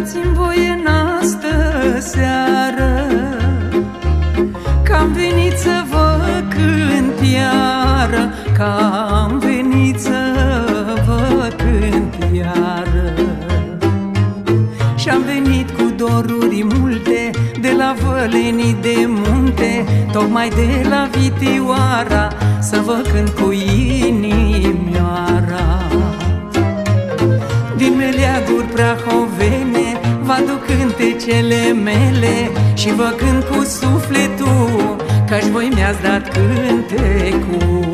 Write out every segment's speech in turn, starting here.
dați-mi voie în astă seară Că am venit să vă cânt iară Că am venit să vă cânt iară. Și-am venit cu doruri multe De la vălenii de munte Tocmai de la Vitioara Să vă cânt cu inimioara. Din meleaguri prahoveni aduc cântecele mele Și vă cânt cu sufletul Că-și voi mi-ați dat cântecul.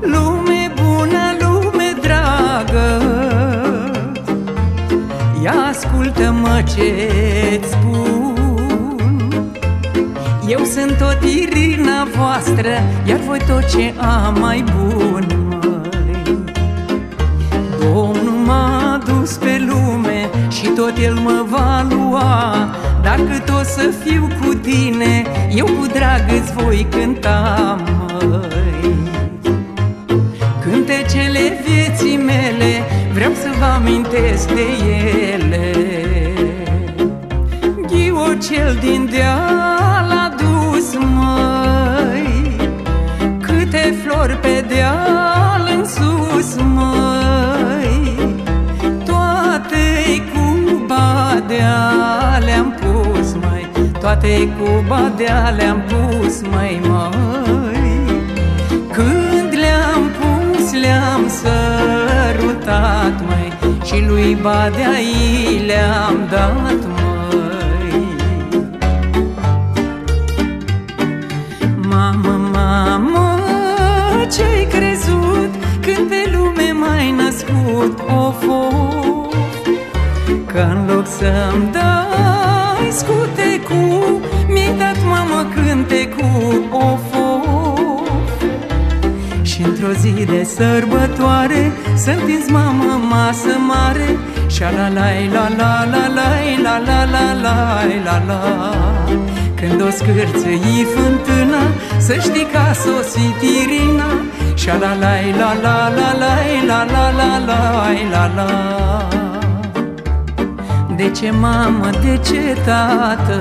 Lume bună, lume dragă Ia ascultă-mă ce-ți spun. Eu sunt tot Irina voastră Iar voi tot ce am mai bun, tot El mă va lua. Dacă tot să fiu cu tine Eu cu drag îți voi cânta, măi. Cântecele vieții mele Vreau să vă amintesc de ele. Ghiu cel din deal a dus, măi Câte flori pe deal în sus, măi Toate cu badea le-am pus, măi, măi. Când le-am pus, le-am sărutat, măi Și lui badea i le-am dat, măi. Mamă, mamă, ce-ai crezut Când pe lume m-ai născut, of, of Că în loc să-mi dai scutecul Mi-ai dat, mamă, cântecul, of, of și într-o zi de sărbătoare Să întinzi mamă masă mare Și la la la la la la la la la la la Când o scârțăi fântâna Să știi că a sosit Irina Și la la la la la la la la la la la De ce mamă, de ce tată?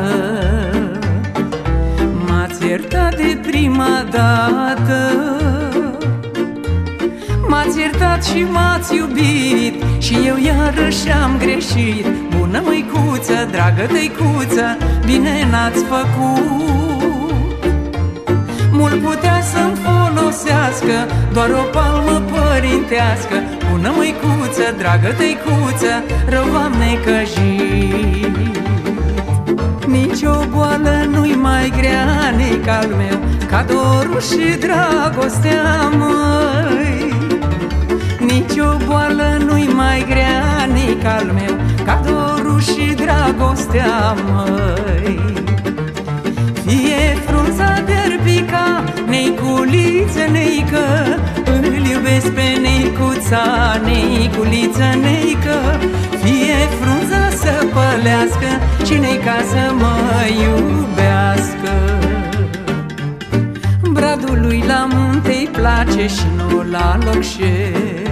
M-ați iertat de prima dată. M-ați iertat și m-ați iubit Și eu iarăși am greșit. Bună măicuță, dragă tăicuță Bine n-ați făcut Mult putea să-mi folosească Doar o palmă părintească. Bună măicuță, dragă tăicuță Rău v-am necăjit. Nici o boală nu-i mai grea nici al meu Ca dorul și dragostea, măi. Nici o boală nu-i mai grea nici al meu Ca dorul și dragostea, măi. Fie frunza derbica, neiculiță, neică Îl iubesc pe neicuța, neiculiță, neică Fie frunza să pălească, cine-i ca să mă iubească? Bradul lui la munte-i place și nu la locșesc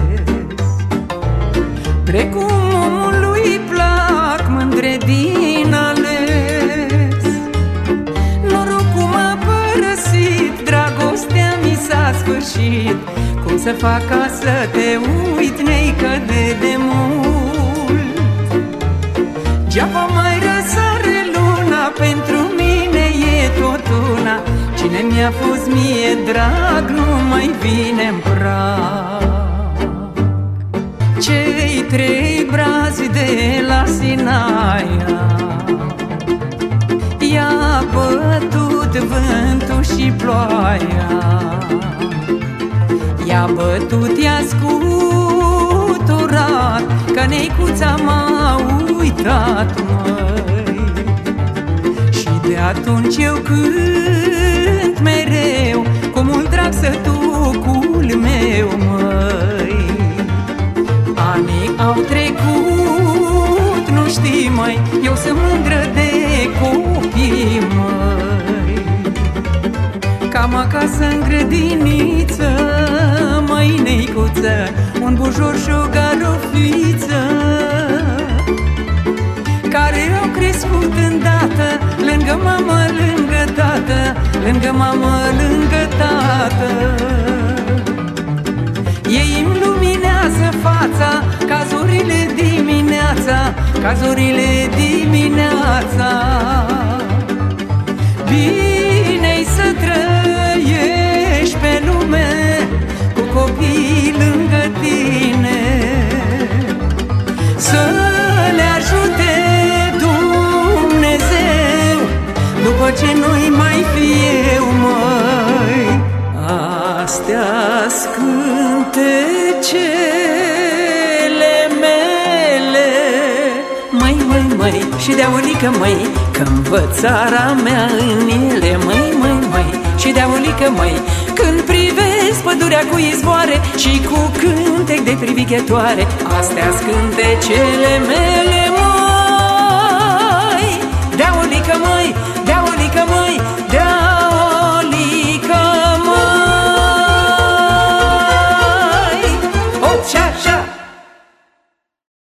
Precum omului plac mândre din să fac ca să te uit, neică de demult Geaba mai răsare luna, pentru mine e tot una. Cine mi-a fost mie drag, nu mai vine în prag. Cei trei brazi de la Sinaia I-a bătut vântul și ploaia I-a bătut, i-a scuturat Că neicuța m-a uitat, măi. Și de atunci eu cânt mereu Cu mult drag sătucul meu, măi. Anii au trecut, nu știi, măi Eu sunt mândră de copii, măi. Cam acasă în grădiniță Măi, neicuță Un bujor și o garofiță Care au crescut îndată Lângă mamă, lângă tată Lângă mamă, lângă tată. Ei îmi luminează fața Ca zorile dimineața Ca zorile dimineața. Bine-i să trăiești pe lume. Cu copii lângă tine. Să le ajute Dumnezeu După ce nu-i mai fie eu, măi. Astea scântecele mele. Măi, măi, măi, și de aulică, măi Că-mi văd țara mea în ele. Măi, măi, măi, și de aulică, măi Când privesc pădurea cu izvoare Și cu cântec de privighetoare. Astea scântecele mele